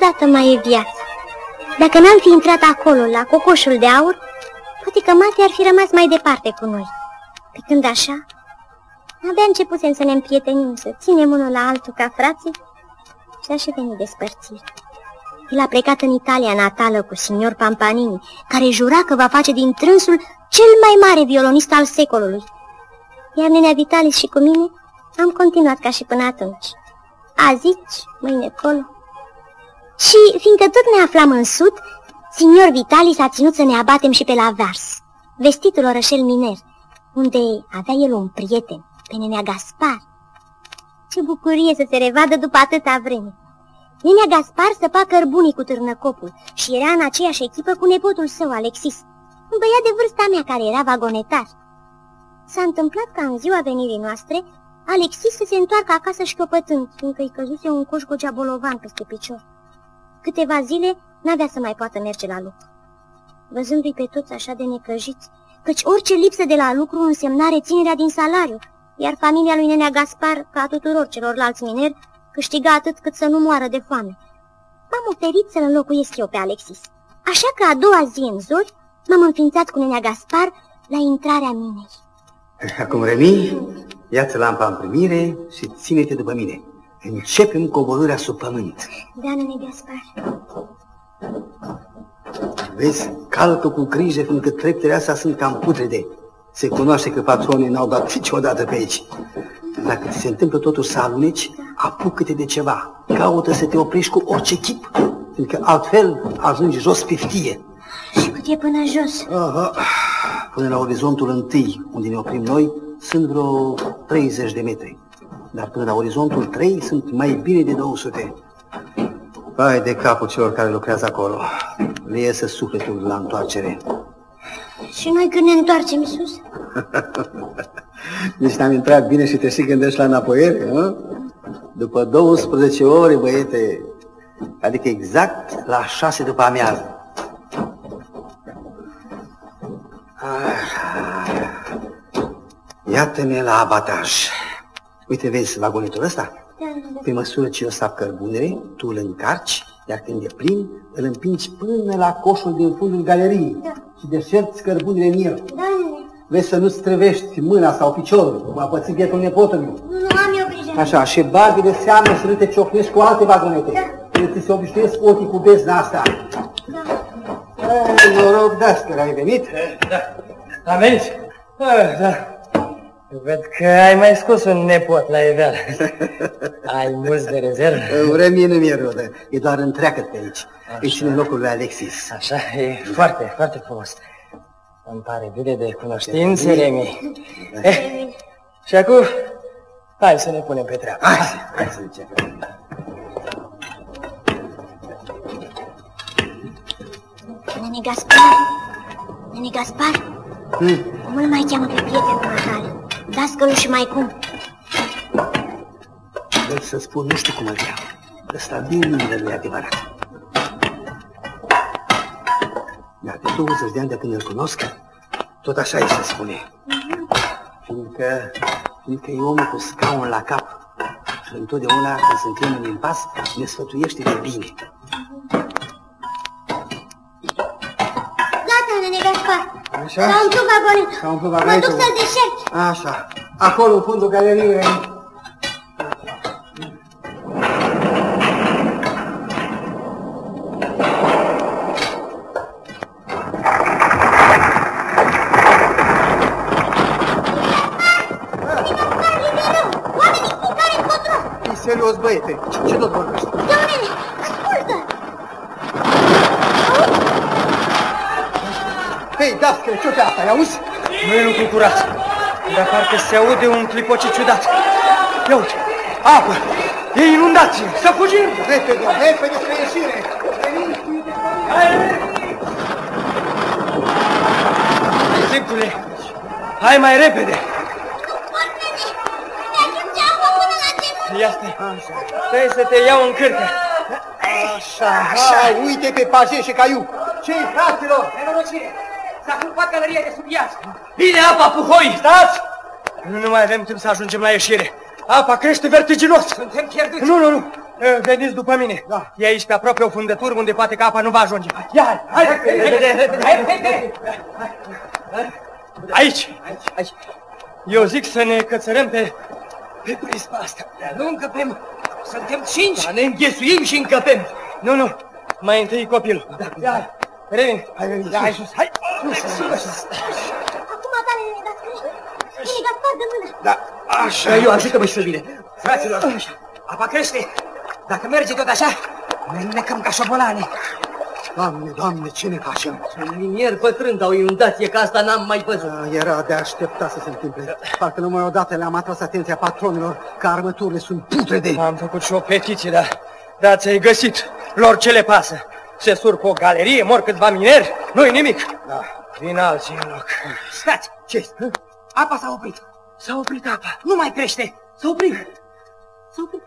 niciodată mai e viață. Dacă n-am fi intrat acolo, la cocoșul de aur, poate că Mate ar fi rămas mai departe cu noi. Pe când așa, abia începusem să ne împrietenim, să ținem unul la altul ca frații și așa veni despărțiri. El a plecat în Italia natală cu signor Pampanini, care jura că va face din trânsul cel mai mare violonist al secolului. Iar nenea Vitalis și cu mine am continuat ca și până atunci. Azi aici, mâine acolo. Și, fiindcă tot ne aflam în sud, signor Vitalis a ținut să ne abatem și pe la Vers, vestitul orășel miner, unde avea el un prieten, pe nenea Gaspar. Ce bucurie să se revadă după atâta vreme! Nenea Gaspar săpa cărbunii cu târnăcopul și era în aceeași echipă cu nepotul său, Alexis, un băiat de vârsta mea care era vagonetar. S-a întâmplat ca în ziua venirii noastre, Alexis să se întoarcă acasă șchiopătând, fiindcă îi căzuse un coș bolovan peste picior. Câteva zile n-avea să mai poată merge la lucru. Văzându-i pe toți așa de necăjiți, căci orice lipsă de la lucru însemna reținerea din salariu, iar familia lui Nenea Gaspar, ca a tuturor celorlalți mineri, câștiga atât cât să nu moară de foame. M-am oferit să-l înlocuiesc eu pe Alexis. Așa că a doua zi în zori m-am înființat cu nenea Gaspar la intrarea minei. Acum, Remi, ia-ți lampa în primire și ține-te după mine. Începem coborârea sub pământ. Da, nene Gaspar. Vezi, calcă cu grijă, fiindcă treptele astea sunt cam putrede. Se cunoaște că patronii n-au dat niciodată pe aici. Dacă ți se întâmplă totuși să aluneci, apucă-te de ceva. Caută să te oprești cu orice chip, fiindcă altfel ajungi jos pe ftie. Și cât e până jos? Aha. Până la orizontul întâi, unde ne oprim noi, sunt vreo 30 de metri. Dar până la orizontul 3 sunt mai bine de 200. Vai de capul celor care lucrează acolo. Le iese sufletul la întoarcere. Și noi când ne întoarcem sus? Nici n-am intrat bine și te și gândești la înapoiere, nu? După 12 ore, băiete, adică exact la 6 după amiază. Iată-ne la abataj. Uite, vezi vagonetul ăsta? Da, Pe măsură ce eu sap cărbunele, tu îl încarci, iar când e plin, îl împingi până la coșul din fundul galeriei Da. și deșerți cărbunele în el. Da, nene. Vezi să nu străvești mâna sau piciorul, cum a pățit bietul nepotul meu. Nu, nu am eu grijă. Așa, și bagi de seamă să nu te ciocnești cu alte vagonete. Da. Că ți se obișnuiesc ochii cu bezna asta. Da. Ei, noroc, dascăl, ai venit? Am venit? Ah, da. Văd că ai mai scos un nepot la iveală. ai mulți de rezervă. Vremie nu mi-e rodă, e doar întreagă pe aici. Îi ține locul lui Alexis. Așa, e foarte, foarte frumos. Îmi pare bine de cunoștințe, Remi. Eh, și acum, hai să ne punem pe treabă. Hai, hai să începem. Nene Gaspar, nene Gaspar, Hmm. cum îl mai cheamă pe prietenul matale? Dascălul și mai cum? Vreau să spun, nu știu cum îl cheamă. Ăsta din numele lui adevărat. Dar de 20 de ani de când îl cunosc, tot așa îi se spune. Fiindcă, fiindcă e omul cu scaun la cap și întotdeauna când suntem în impas, ne sfătuiește de bine. Gaspar. Așa? S-a umplut vagonetul. S-a umplut Mă vagonetul. duc să-l deșert. Așa. Acolo, în fundul galeriei. Oamenii, care încotro? Fii serios, băiete. Ce, ce tot vorbești? Da, nene, ascultă. Hei, dascăle, ce te asta, auzi? Nu e lucru curat, dar parcă se aude un clipoce ciudat. Ia uite, apă, e inundație, să fugim! Repede, repede spre ieșire. Zicule, hai mai repede! Ia stai, stai să te iau în cârcă. Așa, așa. uite pe paje și caiu. Ce-i, fraților? Nenorocire! S-a culpat galeria de sub iaz. Vine apa, puhoi! Stați! Nu, nu mai avem timp să ajungem la ieșire. Apa crește vertiginos. Suntem pierduți. Nu, nu, nu. Eh, Veniți după mine. Da. E aici pe aproape o fundătură unde poate că apa nu va ajunge. Ia, hai, hai, repede, repede, hai, repede. Aici. Aici. Eu zic să ne cățărăm pe, pe prisma asta. Nu încăpem. Suntem cinci. Să ne înghesuim și încăpem. Nu, nu. Mai întâi copilul. Da, ia, revin. Hai, revin. Hai, sus. Hai, sus, sus. Acum, tare, Gaspar. Ține Gaspar de mână. Da, așa. Eu ajută-mă și pe mine. Fraților, apa crește. Dacă merge tot așa, ne înnecăm ca șobolane. Doamne, Doamne, ce ne facem? Un linier bătrân dau inundație, că asta n-am mai văzut. Da, Era de așteptat să se întâmple. Parcă numai odată le-am atras atenția patronilor că armăturile sunt putrede. Am făcut și o petiție, dar, dar ți-ai găsit. Lor ce le pasă? Se sur pe o galerie, mor câțiva mineri, nu-i nimic. Da. Vin alții în loc. Stați, ce Apa s-a oprit. S-a oprit apa. Nu mai crește. S-a oprit. S-a oprit.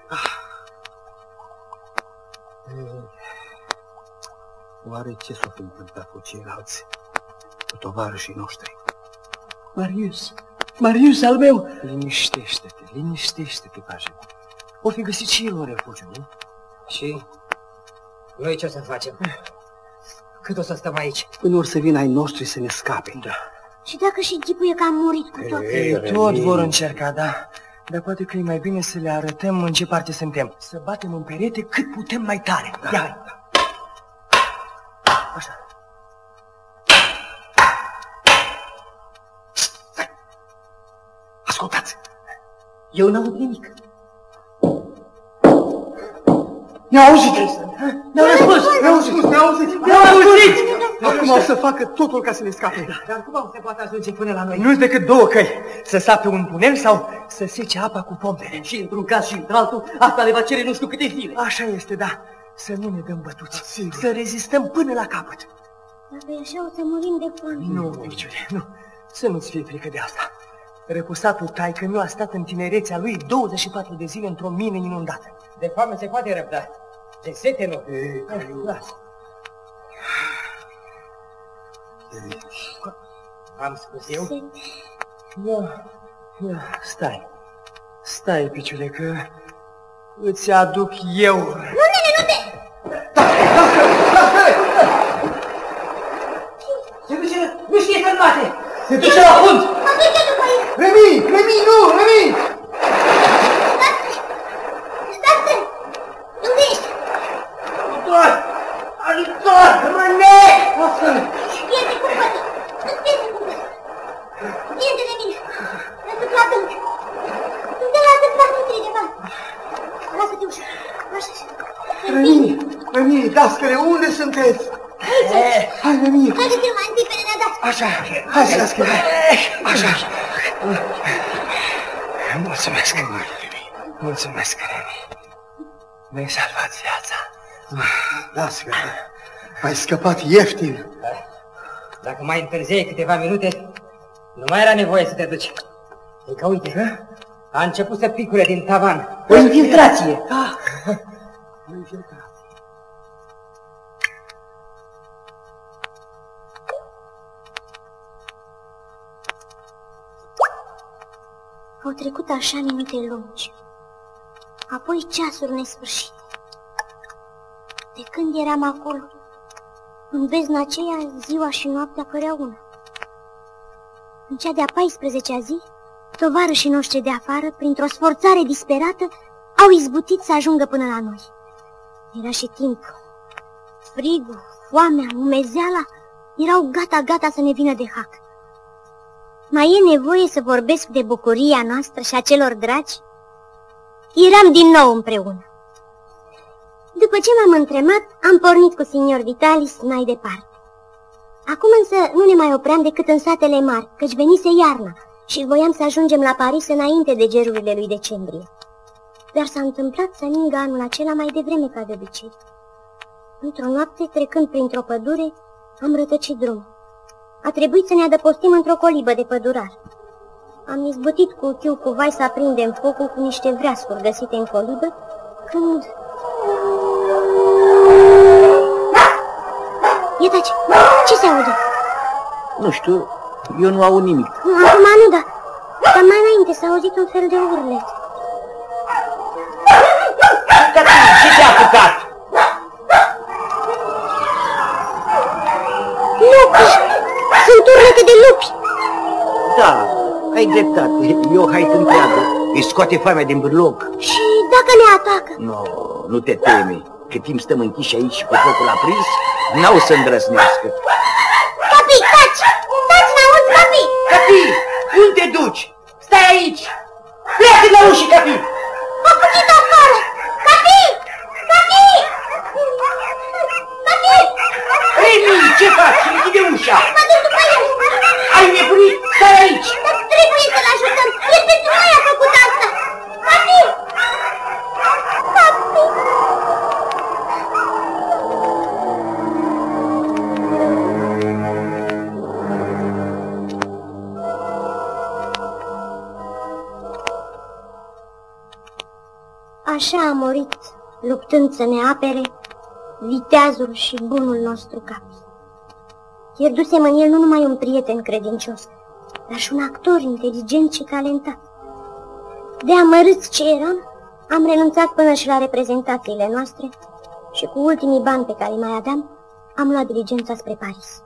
Oare ce s-a întâmplat cu ceilalți? Cu tovarășii noștri? Marius, Marius al meu. Liniștește-te, liniștește-te, paje. O fi găsit și el un refugiu, nu? Și noi ce o să facem? Cât o să stăm aici? Până or să vină ai noștri să ne scape. Da. Și dacă și chipuie că am murit cu tot. Ei, tot vor încerca, da. Dar poate că e mai bine să le arătăm în ce parte suntem. Să batem în perete cât putem mai tare. Da. Ia. Așa. Ascultați! Eu n-aud nimic. Ne-au auzit! Ne-au răspuns! Ne-au auzit! Ne-au auzit! Ne-au auzit! Acum o să facă totul ca să ne scape. Dar cum se poate ajunge până la noi? Nu-s decât două căi. Să sape un tunel sau să sece apa cu pompele. Și într-un caz și într-altul, asta le va cere nu știu câte zile. Așa este, da. Să nu ne dăm bătuți. Sigur. Să rezistăm până la capăt. Dacă e așa, o să murim de foame. Nu, Miciule, nu. Să nu-ți fie frică de asta. Repusatul taică mi a stat în tinerețea lui 24 de zile într-o mină inundată. De foame se poate răbda. De sete nu. Lasă. Am spus eu? Ia, ia, stai. Stai, piciule, că îți aduc eu. Se duce, nu știe să bate. Se duce la fund. Remi! Remi, nu! Remi! Stați! Unde ești? Ajutor! Ajutor! Răne! Pierde cu pătă! Îți pierde cu pătă! Pierde de mine! Mă duc la dânc! Nu te lasă fac undeva! Lasă-te ușa! Așa, așa! Remi! Remi, dascăle, unde sunteți? Hai, Remi! Haideți-l mai întâi pe nenea dați! Așa, hai, dascăle! Așa! Mulțumesc. Mulțumesc, Remi. Mi-ai salvat viața. Dascăle, ai scăpat ieftin. Dacă mai întârziai câteva minute, nu mai era nevoie să te duci. E că uite, a început să picure din tavan. O infiltrație. Da! Au trecut așa minute lungi, apoi ceasuri nesfârșite. De când eram acolo, în bezna aceea, ziua și noaptea părea una. În cea de-a 14-a zi, tovarășii noștri de afară, printr-o sforțare disperată, au izbutit să ajungă până la noi. Era și timpul. Frigul, foamea, umezeala erau gata-gata să ne vină de hac. Mai e nevoie să vorbesc de bucuria noastră și a celor dragi? Eram din nou împreună. După ce m-am întremat, am pornit cu signor Vitalis mai departe. Acum însă nu ne mai opream decât în satele mari, căci venise iarna și voiam să ajungem la Paris înainte de gerurile lui decembrie. Dar s-a întâmplat să ningă anul acela mai devreme ca de obicei. Într-o noapte, trecând printr-o pădure, am rătăcit drum. A trebuit să ne adăpostim într-o colibă de pădurar. Am izbutit cu ochiul cu vai să aprindem focul cu niște vreascuri găsite în colibă, când... Ietaci, ce se aude? Nu știu, eu nu aud nimic. Acum nu, da. Dar mai înainte s-a auzit un fel de urlet. Ce te-a apucat? Lupi! Sunt urlete de lupi! Da, ai dreptate. E o haită întreagă. Îi scoate foamea din bârlog. Și dacă ne atacă? Nu, no, nu te teme. Cât timp stăm închiși aici cu focul aprins, n-au să îndrăznească. Capi, taci! Taci, n-auzi, Capi! Capi, unde te duci? Stai aici! Pleacă la ușă, Capi! A fugit afară! Capi! Capi! Capi! Remi, ce faci? Închide ușa! Mă duc după el! Ai nebunit? Stai aici! Dar trebuie să-l ajutăm! El pentru noi a făcut asta! Capi! Capi! Așa a murit, luptând să ne apere, viteazul și bunul nostru Capi. Pierdusem în el nu numai un prieten credincios, dar și un actor inteligent și talentat. De amărâți ce eram, am renunțat până și la reprezentațiile noastre și cu ultimii bani pe care îi mai aveam, am luat diligența spre Paris.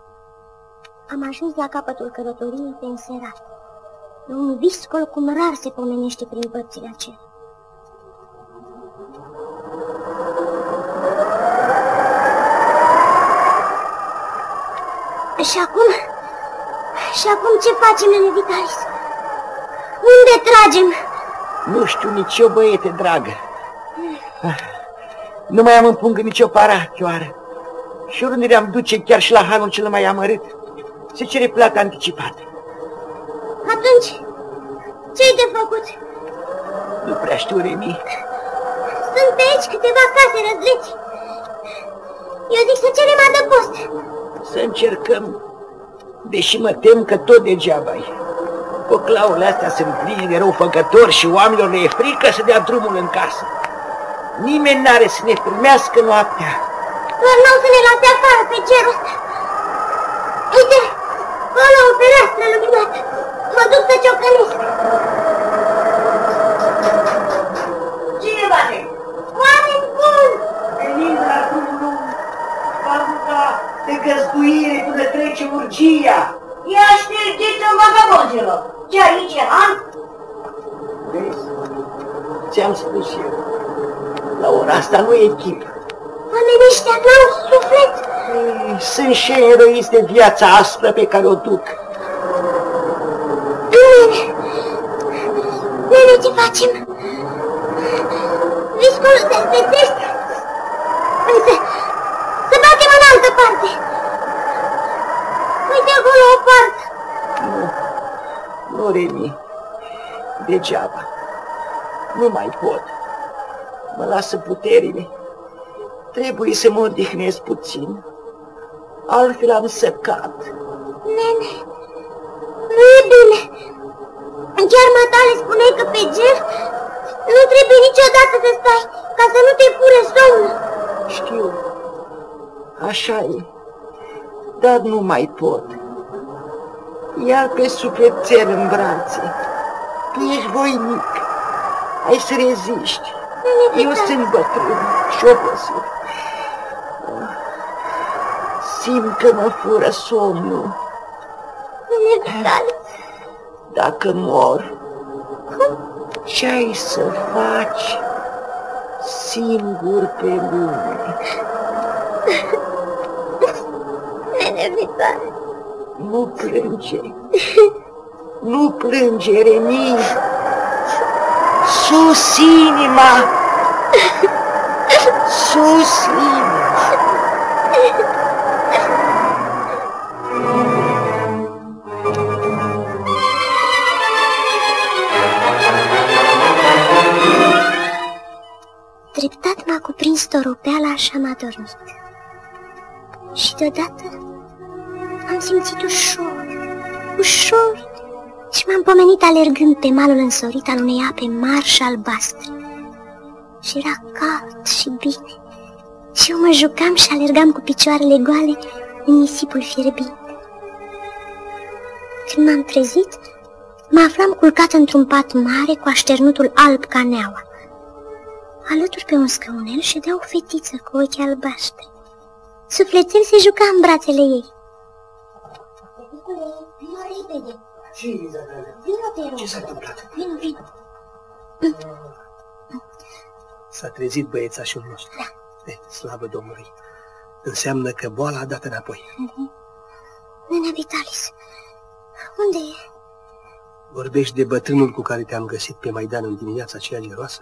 Am ajuns la capătul călătoriei pe înserat, pe un viscol cum rar se pomenește prin părțile acelea. Și acum? Și acum ce facem, nene Vitalis? Unde tragem? Nu știu nici eu, băiete dragă. Nu mai am în pungă nicio paratioară. Și oriunde le-am duce, chiar și la hanul cel mai amărât, se cere plată anticipată. Atunci, ce-ai de făcut? Nu prea știu, Remi. Sunt pe aici câteva case răzleți. Eu zic să cerem adăpost. Să încercăm, deși mă tem că tot degeaba -i. Poclaurile astea sunt pline de răufăcători și oamenilor le e frică să dea drumul în casă. Nimeni n-are să ne primească noaptea. Doar n-au să ne lase afară pe cerul ăsta. Uite, acolo o fereastră luminată. Mă duc să ciocănesc. Cine bate? Oameni buni! Venim la drumul fabrica de găzduire până trece urgia. Ia ștergeți-o vagabonzilor! Ce aici e han? Vezi? Ți-am spus eu. La ora asta nu e chip. Oamenii ăștia n-au suflet. Ei, Sunt și eroiți de viața aspră pe care o duc. Nene, nene, ce facem? Viscolul se întețește. Însă, să batem în altă parte. Uite acolo o parte. Nu, nu, Remi, degeaba. Nu mai pot. Mă lasă puterile. Trebuie să mă odihnesc puțin. Altfel am săcat. Nene, nu e bine. Chiar matale spuneai că pe ger nu trebuie niciodată să stai ca să nu te fure somnul. Știu, așa e, dar nu mai pot. Iar pe sufletel în brațe. Tu ești voinic, ai să reziști. Eu sunt bătrân și obosit. Simt că mă fură somnul. Nene Vitale, Dacă mor, ce ai să faci singur pe lume? nene Vitale. Nu plânge. Nu plânge, Remi. Sus inima! Sus inima! Treptat m-a cuprins toropeala și am adormit. Și deodată am simțit ușor, ușor și m-am pomenit alergând pe malul însorit al unei ape marși și albastre. Și era cald și bine. Și eu mă jucam și alergam cu picioarele goale în nisipul fierbinte. Când m-am trezit, mă aflam culcat într-un pat mare cu așternutul alb ca neaua. Alături pe un scaunel ședea o fetiță cu ochi albaștri. Sufletel se juca în brațele ei. Fetițule, vino repede! Ce e, Izabela? Vino, te rog. Ce s-a întâmplat? Vino, vino. S-a trezit băiețașul nostru. Da. E, slavă Domnului. Înseamnă că boala a dat înapoi. Nena Vitalis, unde e? Vorbești de bătrânul cu care te-am găsit pe Maidan în dimineața aceea geroasă?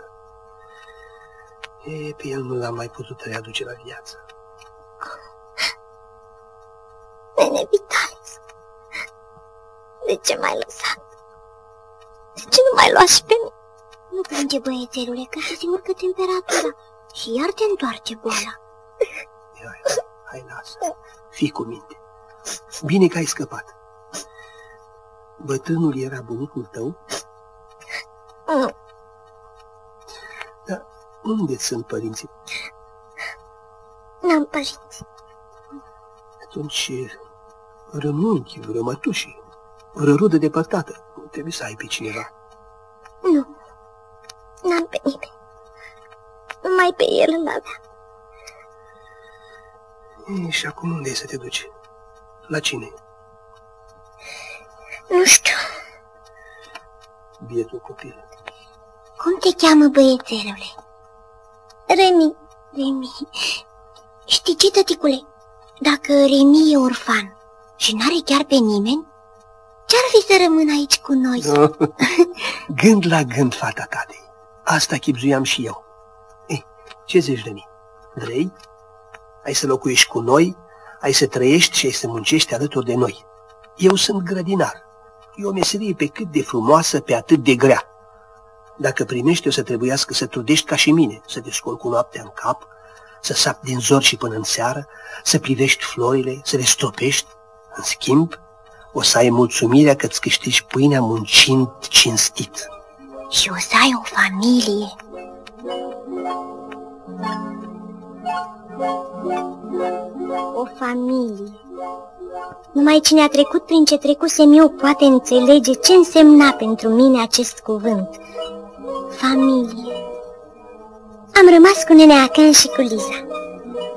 E, pe el nu l-am mai putut readuce la viață. De ce m-ai lăsat? De ce nu m-ai luat și pe mine? Nu plânge, băiețelule, că se urcă temperatura și iar te întoarce boala. Hai, hai, lasă. Fii cu minte. Bine că ai scăpat. Bătrânul era bunicul tău? Nu, Dar unde sunt părinții? n-am părinți. Atunci, rămânchi, rămătuși, rărudă depărtată. Trebuie să ai pe cineva. Nu, n-am pe nimeni. Numai pe el îl avea. E, și acum unde e să te duci? La cine? Nu știu, Bietul copil. cum te cheamă băiețelule? Remi, Remi. Știi ce, tăticule? Dacă Remi e orfan și n-are chiar pe nimeni, ce-ar fi să rămână aici cu noi? Gând la gând, fata tatei. Asta chipzuiam și eu. Ei, ce zici de mine? Vrei? Ai să locuiești cu noi, ai să trăiești și ai să muncești alături de noi. Eu sunt grădinar. E o meserie pe cât de frumoasă, pe atât de grea. Dacă primești, o să trebuiască să trudești ca și mine, să te scoli cu noaptea în cap, să sapi din zor și până în seară, să privești florile, să le stropești. În schimb, o să ai mulțumirea că îți câștigi pâinea muncind cinstit. Și o să ai o familie. O familie. Numai cine a trecut prin ce trecusem eu poate înțelege ce însemna pentru mine acest cuvânt. Familie. Am rămas cu nenea Acan și cu Liza.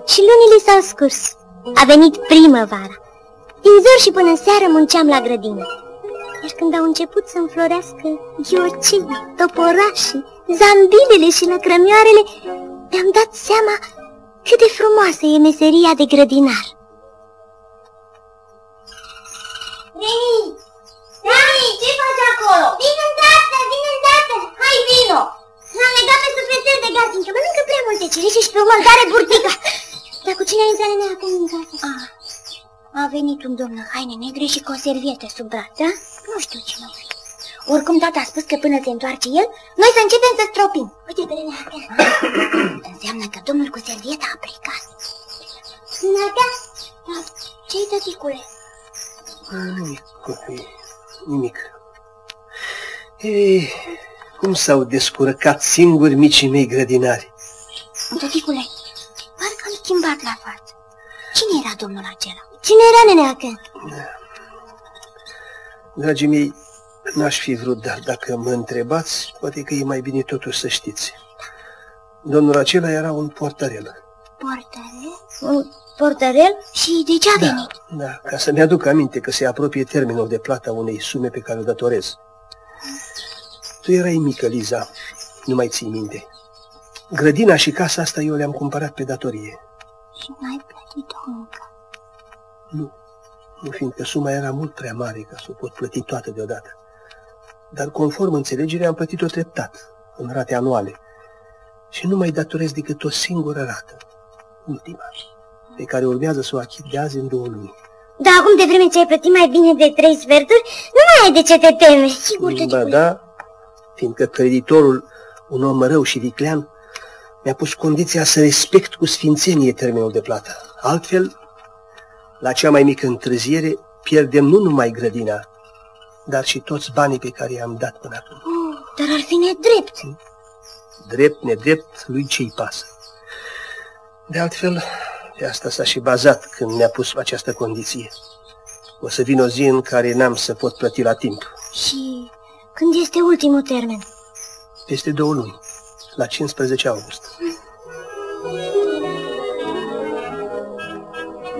Și lunile s-au scurs. A venit primăvara. Din zor și până seară munceam la grădină. Iar când au început să înflorească ghiocii, toporașii, zambilele și lăcrămioarele, mi-am dat seama cât de frumoasă e meseria de grădinar. Reni! Reni, ce faci acolo? Vin îndată, vin îndată! Hai, vino! L-am legat pe sufletel de gaz, fiindcă mănâncă prea multe cireșe și pe o mâncare burtică. Dar cu cine a intrat nenea acum în casă? Ah, a venit un domn în haine negre și cu o servietă sub braț, da? Nu știu cine o fi. Oricum, tata a spus că până se întoarce el, noi să începem să stropim. Uite pe nenea acá. Înseamnă că domnul cu servieta a plecat. Nenea acá? Da. Ce-i, tăticule? Nimic, copii, nimic. Ei, cum s-au descurcat singuri micii mei grădinari? Tăticule, parcă am schimbat la față. Cine era domnul acela? Cine era nenea acá? Dragii mei, n-aș fi vrut, dar dacă mă întrebați, poate că e mai bine totuși să știți. Domnul acela era un portarel. Portarel? Un portarel? Și de ce a Da, venit? da, ca să-mi aduc aminte că se apropie termenul de plată a unei sume pe care o datorez. Tu erai mică, Liza, nu mai ții minte. Grădina și casa asta eu le-am cumpărat pe datorie. Și n-ai plătit-o încă. Nu, nu fiindcă suma era mult prea mare ca să o pot plăti toată deodată. Dar conform înțelegerii am plătit-o treptat, în rate anuale. Și nu mai datorez decât o singură rată, ultima, pe care urmează să o achit de azi în două luni. Dar acum de vreme ce ai plătit mai bine de trei sferturi, nu mai ai de ce te teme. Sigur, Ba tăticule. da, fiindcă creditorul, un om rău și viclean, mi-a pus condiția să respect cu sfințenie termenul de plată. Altfel, la cea mai mică întârziere, pierdem nu numai grădina, dar și toți banii pe care i-am dat până acum. Oh, dar ar fi nedrept. Drept, nedrept, lui ce-i pasă. De altfel, pe asta s-a și bazat când mi-a pus această condiție. O să vin o zi în care n-am să pot plăti la timp. Și când este ultimul termen? Peste două luni, la 15 august.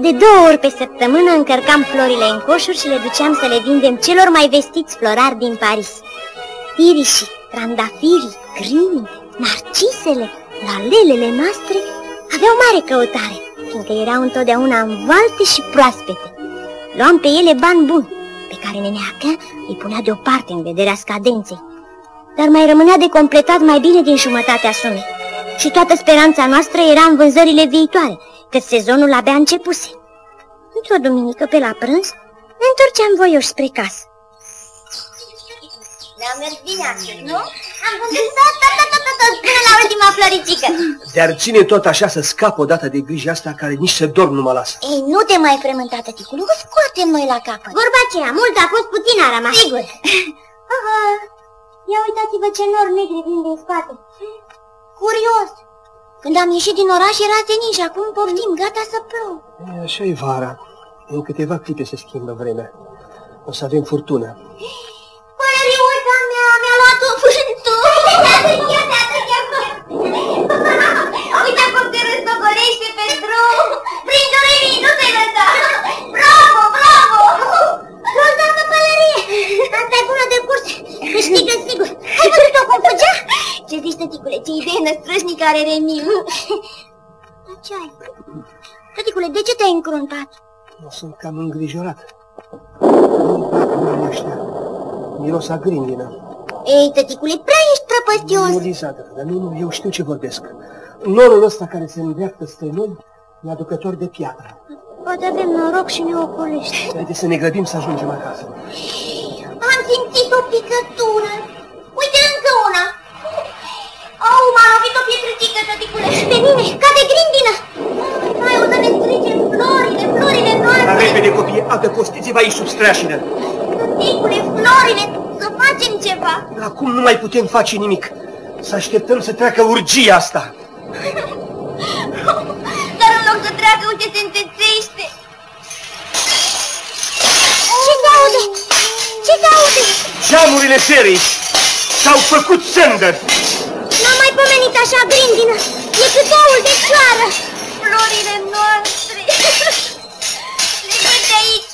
De două ori pe săptămână încărcam florile în coșuri și le duceam să le vindem celor mai vestiți florari din Paris. Irișii, trandafirii, grimii, narcisele, lalelele noastre aveau mare căutare, fiindcă erau întotdeauna învalte și proaspete. Luam pe ele bani buni, pe care neneacă îi punea deoparte în vederea scadenței. Dar mai rămânea de completat mai bine din jumătatea sumei. Și toată speranța noastră era în vânzările viitoare, că sezonul abia începuse. Într-o duminică pe la prânz, ne întorceam voioși spre casă. Ne-am mers bine astăzi, nu? Am vândut tot, tot, tot, tot, tot, până la ultima floricică. Dar ține tot așa să scap odată de grija asta care nici să dorm nu mă lasă. Ei, nu te mai frământa, tăticule, o scoatem noi la capăt. Vorba aceea, mult a fost, puțin a rămas. Sigur. Aha, ia uitați-vă ce nori negri vin din spate. Curios. Când am ieșit din oraș era senin și acum poftim, gata să plouă. așa e vara. În câteva clipe se schimbă vremea. O să avem furtună. Păreriuța mea, mi-a luat-o vântul. Uite cum te răstogolește pe drum. Prindurii, nu te lăsa. Bravo, bravo. Nu-ți doamnă pălărie. Asta e bună de curs. Câștigă sigur. Ai văzut-o cum fugea? Ce zici, tăticule, ce idee năstrășnică are Remiu. Dar ce ai? Tăticule, de ce te-ai încruntat? Eu sunt cam îngrijorat. Nu-mi plac oamenii ăștia. Miros a grindină. Ei, tăticule, prea ești prăpăstios. Nu, Lisandra, dar nu, nu, eu știu ce vorbesc. Norul ăsta care se îndreaptă spre noi e aducător de piatră. Poate avem noroc și ne ocolește. Haideți să ne grăbim să ajungem acasă. Am simțit o picătură. Uite încă una. Au, m-a lovit o pietrățică, tăticule. Pe mine, ca de grindină. Hai, o să ne strigem florile, florile Dar noastre. repede, copii, adăpostiți-vă aici sub streașină. Tăticule, florile, să facem ceva. Acum nu mai putem face nimic. Să așteptăm să treacă urgia asta. Dar în loc să treacă, uite, se întețește. Ce se aude? Ce se aude? Geamurile serii s-au făcut sândă. N-am mai pomenit așa grindină. E câteaul de cioară. Florile noastre. Plecând de aici,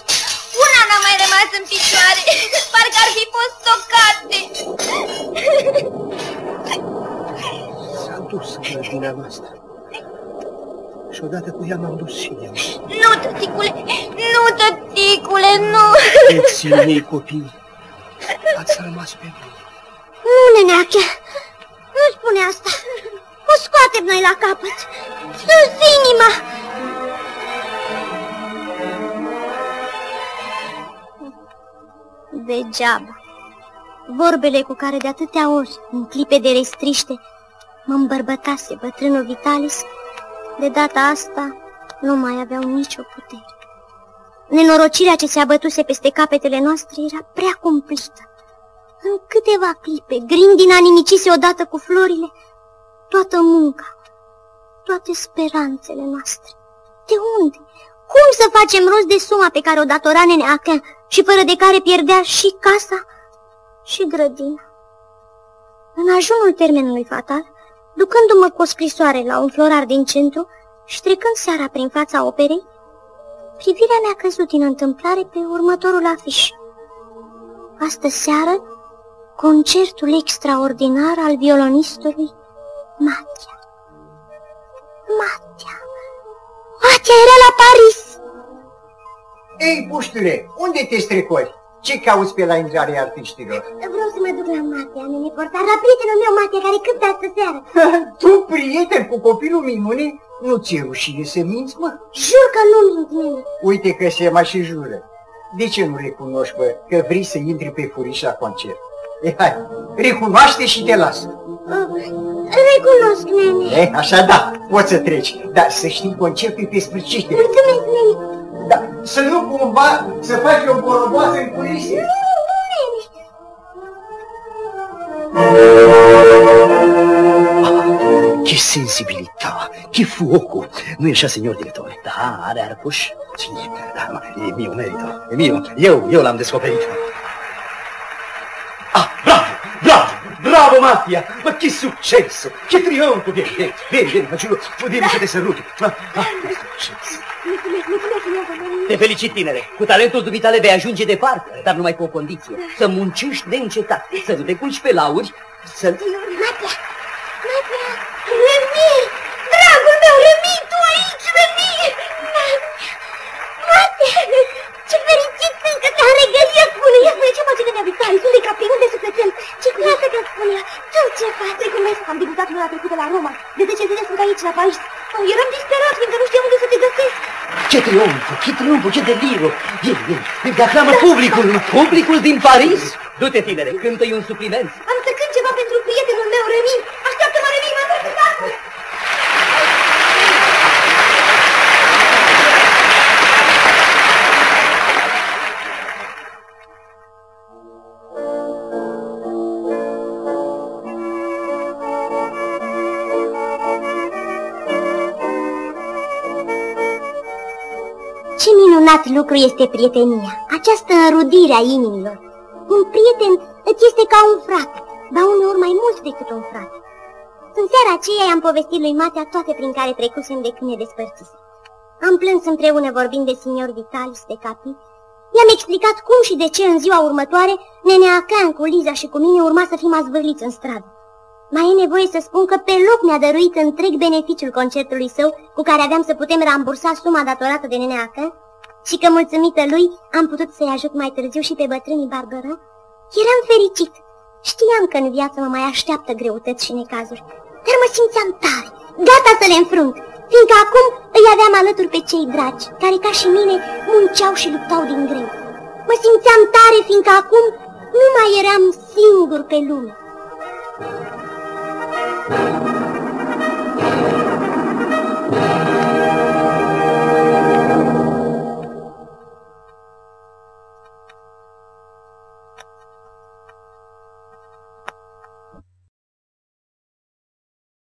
una n-a mai rămas în picioare. Parcă ar fi fost tocate. S-a dus grădina noastră. Și odată cu ea m-am dus și eu. Nu, tăticule, nu, tăticule, nu. Vieții mei copii, ați rămas pe voi. Nu, neneachea, nu spune asta. O scoatem noi la capăt. Sus inima. Degeaba. Vorbele cu care de atâtea ori, în clipe de restriște, mă îmbărbătase bătrânul Vitalis, de data asta nu mai aveau nicio putere. Nenorocirea ce se abătuse peste capetele noastre era prea cumplită. În câteva clipe, grindina nimicise odată cu florile toată munca, toate speranțele noastre. De unde? Cum să facem rost de suma pe care o datora neneacă și fără de care pierdea și casa și grădina? În ajunul termenului fatal, ducându-mă cu o scrisoare la un florar din centru și trecând seara prin fața operei, privirea mea a căzut din întâmplare pe următorul afiș. Astă seară, concertul extraordinar al violonistului Matia. Matia. Matia era la Paris. Ei, puștule, unde te strecori? Ce cauți pe la intrarea artiștilor? Vreau să mă duc la Matia, nene portar, la prietenul meu Matia, care cântă astă seară. tu, prieten cu copilul minune, nu ți-e rușine să minți, mă? Jur că nu mint, nene. Uite că se mai și jură. De ce nu recunoști, bă, că vrei să intri pe furiș la concert? E, hai, recunoaște și te las. Uh, recunosc, nene. E, așa da, poți să treci, dar să știi concertul pe sfârșit. Mulțumesc, nene. Da, să nu cumva să faci o boroboasă în culise. Nu, nene. Che sensibilità, che fuoco! Nu e așa, signor direttore? Da, are arcuș? Sì, da, ma è mio merito, è mio. Eu, eu l-am descoperit. Ah, bravo, bravo, bravo, Matia, ma che successo? Che trionfo! Vieni, vieni, vieni, vieni, faciullo, vieni să te sărut. Ah, ah, che successo! Te felicit, tinere. Cu talentul dumitale vei ajunge departe, dar numai cu o condiție. Să muncești neîncetat, să nu te culci pe lauri, să... Nadia! Spune, ce face Nenea Victorie? Sunt de caprin, unde sufletel? Ce cu asta că spunea? Tu ce faci? Recunosc, am debutat luna trecută la Roma. De 10 zile sunt aici, la Paris. Oh, eram disperat, fiindcă nu știam unde să te găsesc. Ce triumf, ce triumf, ce deliriu! Vieni, vieni, vieni, te aclamă publicul, publicul din Paris! Du-te, tinere, cântă-i un supliment. Ce minunat lucru este prietenia, această înrudire a inimilor. Un prieten îți este ca un frate, ba uneori mai mult decât un frate. În seara aceea i-am povestit lui Matea toate prin care trecusem de când ne despărțise. Am plâns împreună vorbind de signor Vitalis de Capi. I-am explicat cum și de ce în ziua următoare nenea Acan cu Liza și cu mine urma să fim azvârliți în stradă. Mai e nevoie să spun că pe loc mi-a dăruit întreg beneficiul concertului său cu care aveam să putem rambursa suma datorată de nenea Acan și că mulțumită lui am putut să-i ajut mai târziu și pe bătrânii Barbara. Eram fericit. Știam că în viață mă mai așteaptă greutăți și necazuri, dar mă simțeam tare, gata să le înfrunt, fiindcă acum îi aveam alături pe cei dragi, care ca și mine munceau și luptau din greu. Mă simțeam tare, fiindcă acum nu mai eram singur pe lume.